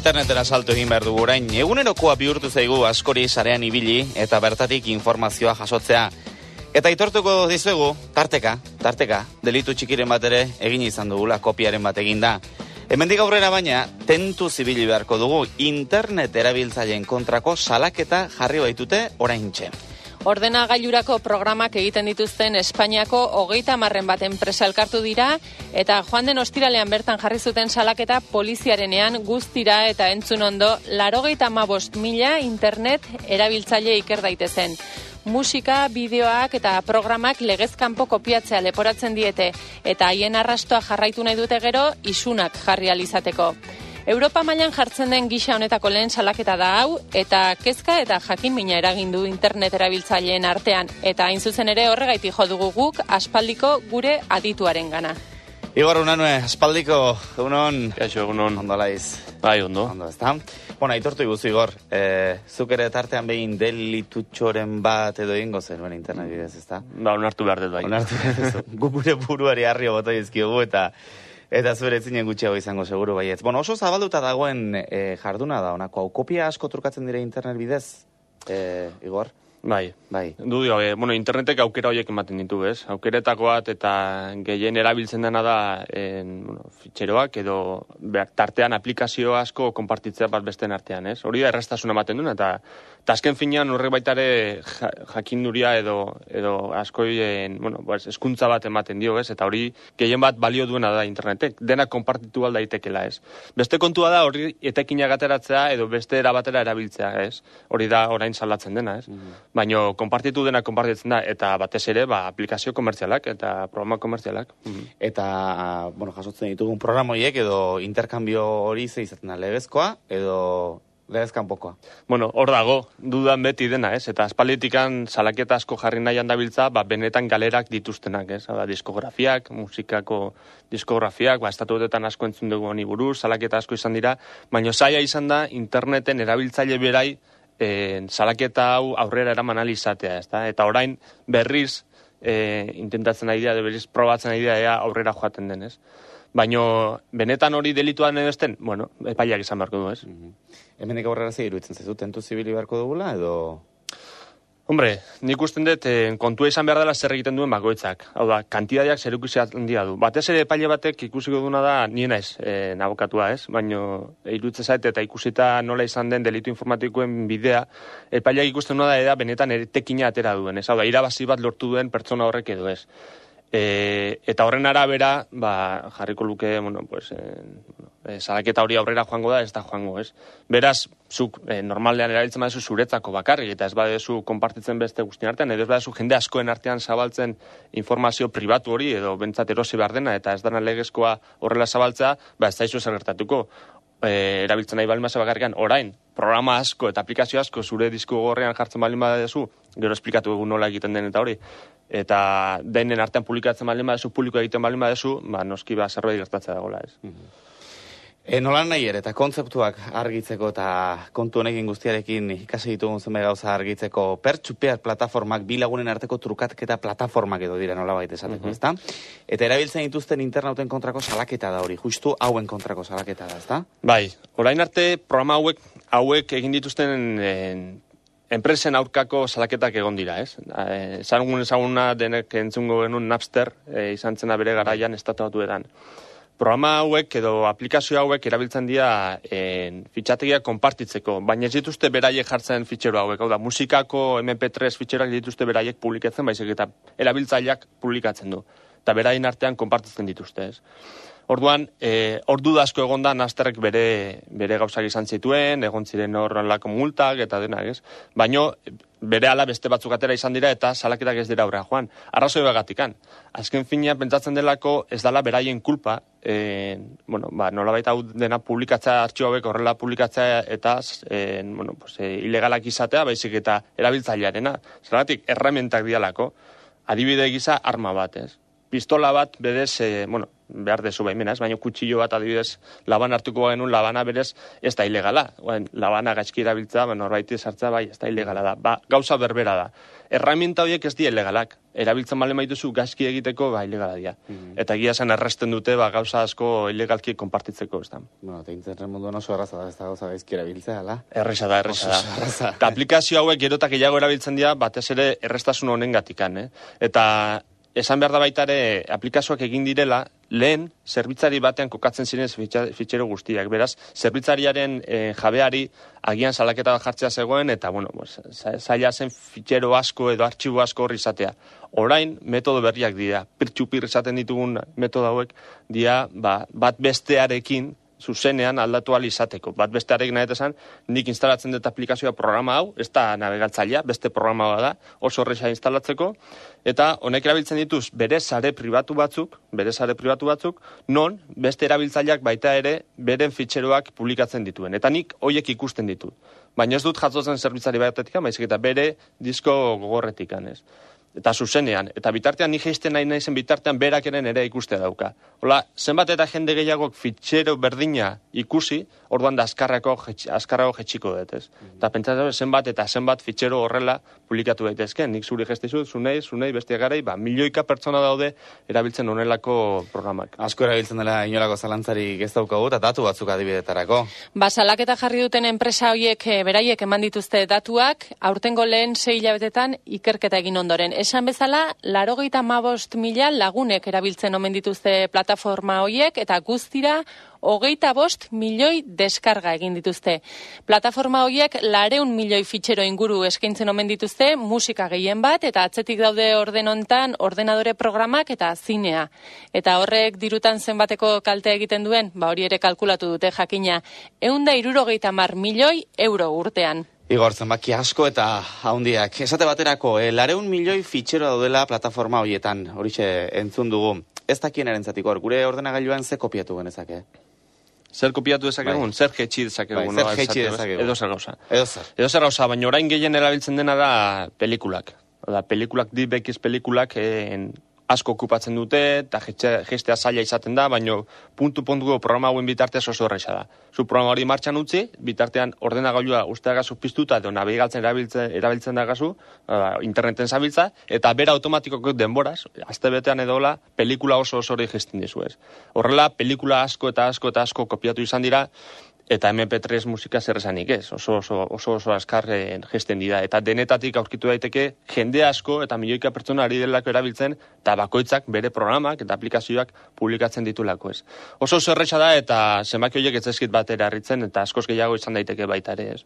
internetera salto egin behar dugu orain. Egunerokoa bihurtu zaigu askori sarean ibili eta bertatik informazioa jasotzea. Eta aitortuko dizuegu, tarteka, tarteka, delitu txikiren bat ere egin izan dugula kopiaren bat eginda. Hemendik aurrera baina, tentu zibili beharko dugu internet erabiltzaileen kontrako salaketa jarri baitute orain txe. Ordenagailurako programak egiten dituzten Espainiako hogeita marren bat enpresa elkartu dira eta joan den ostiralean bertan jarri zuten salaketa poliziarenean guztira eta entzun ondo larogeita mabost mila internet erabiltzaile iker daitezen. Musika, bideoak eta programak legezkanpo kopiatzea leporatzen diete eta haien arrastoa jarraitu nahi dute gero isunak jarri alizateko. Europa mailan jartzen den gisa honetako lehen salaketa da hau, eta kezka eta jakin mina eragindu internet erabiltzaileen artean, eta hain zuzen ere horregaiti jo dugu guk aspaldiko gure adituaren gana. Igor, unanue, aspaldiko, egunon? Kaixo, egunon. Ondo laiz. Bai, ondo. Ondo, ez da? Bueno, aitortu iguzu, Igor, e, zuk ere tartean behin delitutxoren bat edo ingo zenuen internet bidez, ez da? Ba, onartu behar dut bai. Onartu behar duzu. Gu gure buruari harrio bota izkiogu eta Eta zure zinen gutxiago izango seguru baietz. Bueno, oso zabalduta dagoen e, jarduna da, onako, hau kopia asko trukatzen dire internet bidez, e, Igor? Bai. Bai. Du dio, e, bueno, internetek aukera horiek ematen ditu, ez? Aukeretako bat eta gehien erabiltzen dena da en, bueno, fitxeroak edo behar, tartean aplikazio asko konpartitzea bat besten artean, ez? Hori da errastasuna ematen duen, eta eta azken finean horrek baitare jakinduria edo, edo askoien, bueno, pues, eskuntza bat ematen dio, ez? Eta hori gehien bat balio duena da internetek, dena konpartitu alda itekela, ez? Beste kontua da hori etekina gateratzea edo beste erabatera erabiltzea, ez? Hori da orain salatzen dena, ez? Mm baino konpartitu dena konpartitzen da eta batez ere ba, aplikazio komertzialak eta programa komertzialak. Mm Eta, bueno, jasotzen ditugun programoiek edo interkambio hori ze izaten da legezkoa edo legezkan pokoa. Bueno, hor dago, dudan beti dena, ez? Eta aspalitikan salaketa asko jarri nahian dabiltza, ba, benetan galerak dituztenak, ez? Hada, diskografiak, musikako diskografiak, ba, estatuetetan asko entzun dugu honi buruz, salaketa asko izan dira, baino zaila izan da interneten erabiltzaile berai e, salaketa hau aurrera eraman alizatea, ezta? Eta orain berriz e, intentatzen nahi dira, berriz probatzen nahi dira aurrera joaten denez. Baino benetan hori delituan edo bueno, epaiak izan beharko du, ez? Mm -hmm. Hemenik aurrera zei iruditzen zezu, tentu zibili beharko dugula, edo... Hombre, nik usten dut, eh, kontua izan behar dela zer egiten duen bakoitzak. Hau da, kantidadiak zer handia du. Batez ere epaile batek ikusiko duna da, niena ez, eh, nabokatua ez, baino e, irutze zaite eta ikusita nola izan den delitu informatikoen bidea, epaileak ikusten duna da, eda benetan ere tekina atera duen, ez? Hau da, irabazi bat lortu duen pertsona horrek edo ez. E, eta horren arabera, ba, jarriko luke, bueno, pues, e, e, salaketa hori aurrera joango da, ez da joango, ez? Beraz, zuk e, normalean erabiltzen badezu zuretzako bakarrik, eta ez badezu konpartitzen beste guztien artean, edo ez badezu jende askoen artean zabaltzen informazio pribatu hori, edo bentsat erosi behar dena, eta ez dana legezkoa horrela zabaltza, ba, ez da izu gertatuko. E, erabiltzen nahi balima bakarrikan, orain, programa asko eta aplikazio asko zure disko gorrean jartzen balin badezu, gero esplikatu egun nola egiten den eta hori, eta denen artean publikatzen baldin badezu, publiko egiten baldin badezu, ba, noski ba, zerbait gertatzea dagoela ez. Mm -hmm. E, nolan nahi ere, eta kontzeptuak argitzeko eta kontu honekin guztiarekin ikasi ditugun zenbait gauza argitzeko pertsupear plataformak, bilagunen arteko trukatketa plataformak edo dira nola baita esateko, mm ezta? Eta erabiltzen dituzten internauten kontrako salaketa da hori, justu hauen kontrako salaketa da, ezta? Bai, orain arte programa hauek, hauek egin dituzten en, enpresen aurkako salaketak egon dira, ez? Eh, Zarugun ezaguna denek entzungo genuen Napster e, izan zena bere garaian estatu batu edan. Programa hauek edo aplikazio hauek erabiltzen dira en, fitxategia konpartitzeko, baina ez dituzte beraiek jartzen fitxero hauek, hau da, musikako MP3 fitxeroak dituzte beraiek publikatzen, baizik eta erabiltzaileak publikatzen du. Eta beraien artean konpartitzen dituzte, ez? Orduan, e, ordu da asko egonda nasterrek bere, bere gauzak izan zituen, egon ziren horrelako multak eta denak, ez? Baino, bere ala beste batzuk atera izan dira eta salaketak ez dira aurrea joan. Arrazoi begatikan. Azken fina, pentsatzen delako ez dala beraien kulpa, e, bueno, ba, nola baita hau dena publikatza artxio hauek horrela publikatza eta e, bueno, pues, e, ilegalak izatea, baizik eta erabiltzailearena. Zergatik, erramentak dialako, adibide gisa arma bat, ez? Pistola bat, bedez, e, bueno, behar dezu baimena, ez? Baina kutsillo bat adibidez laban hartuko genuen labana berez ez da ilegala. Oen, labana gaizki erabiltza, ba, norbaiti sartza bai, ez da ilegala da. Ba, gauza berbera da. Erramienta horiek ez di ilegalak. erabiltzen bale maituzu gaizki egiteko ba ilegala dira. Eta egia zen erresten dute ba gauza asko ilegalki konpartitzeko, ez da. Bueno, eta internet munduan oso erraza da, ez da gauza gaizki erabiltzea, ala? Erresa da, erresa da. Eta aplikazio hauek gero eta gehiago erabiltzen dira, batez ere errestasun honen gatikan, eh? Eta esan behar da baita ere aplikazioak egin direla, lehen zerbitzari batean kokatzen ziren fitxero guztiak. Beraz, zerbitzariaren eh, jabeari agian salaketa jartzea zegoen, eta, bueno, zaila zen fitxero asko edo artxibo asko horri izatea. Orain, metodo berriak dira. Pirtxupir esaten ditugun metodo hauek, dira, ba, bat bestearekin zuzenean aldatu ahal izateko. Bat bestearekin nahi esan, nik instalatzen dut aplikazioa programa hau, ez da navegatzailea, beste programa bat da, oso horreza instalatzeko, eta honek erabiltzen dituz bere sare pribatu batzuk, bere sare pribatu batzuk, non beste erabiltzaileak baita ere beren fitxeroak publikatzen dituen. Eta nik hoiek ikusten ditut. Baina ez dut jatzotzen zerbitzari batetik, baizik eta bere disko gogorretik ez. Eta zuzenean, eta bitartean ni jaisten nahi naizen bitartean berak eren ere ikustea dauka. Hola, zenbat eta jende gehiagok fitxero berdina ikusi, orduan da azkarrako azkarrago jetxiko dut, ez? Eta pentsatzen zenbat eta zenbat fitxero horrela publikatu daitezke, nik zuri gestizu, zunei, zunei, bestia garei, ba, milioika pertsona daude erabiltzen honelako programak. Asko erabiltzen dela inolako zalantzarik ez daukagu, eta datu batzuk adibidetarako. Ba, salaketa jarri duten enpresa horiek eh, beraiek eman dituzte datuak, aurtengo lehen sei hilabetetan ikerketa egin ondoren. Esan bezala, larogeita mabost mila lagunek erabiltzen omen dituzte plataforma horiek, eta guztira hogeita bost milioi deskarga egin dituzte. Plataforma horiek lareun milioi fitxero inguru eskaintzen omen dituzte, musika gehien bat, eta atzetik daude orden hontan ordenadore programak eta zinea. Eta horrek dirutan zenbateko kalte egiten duen, ba hori ere kalkulatu dute jakina, eunda irurogeita mar milioi euro urtean. Igor, zenbaki asko eta haundiak. Esate baterako, e, lareun milioi fitxero daudela plataforma horietan, horixe entzun dugu. Ez dakien erentzatiko, hor, gure ordenagailuan ze kopiatu genezake. Zer kopiatu dezakegun, Bai. zer jetxi dezakegun. Bai, zer no? jaitsi Esate- dezakegu. Edo zer gauza. Edo zer. Edo zer gauza, baina orain gehien erabiltzen dena da pelikulak. Da, pelikulak, dibekiz pelikulak en, asko okupatzen dute, eta jestea zaila izaten da, baina puntu-puntuko programa hauen bitartez oso horreixa da. Zu programa hori martxan utzi, bitartean ordenagailua usteagazu piztuta edo nabigatzen erabiltzen, erabiltzen dagazu, uh, interneten zabiltza, eta bera automatikoko denboraz, azte betean edo hola, pelikula oso oso hori gesten dizu ez. Horrela, pelikula asko eta asko eta asko kopiatu izan dira, eta MP3 musika zer esanik ez, oso oso, oso, oso azkar eh, gesten dira. Eta denetatik aurkitu daiteke jende asko eta milioika pertsona ari delako erabiltzen, eta bakoitzak bere programak eta aplikazioak publikatzen ditulako ez. Oso erresa da eta zenbaki horiek ez ezkit batera harritzen eta askoz gehiago izan daiteke baita ere ez.